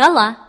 Скала.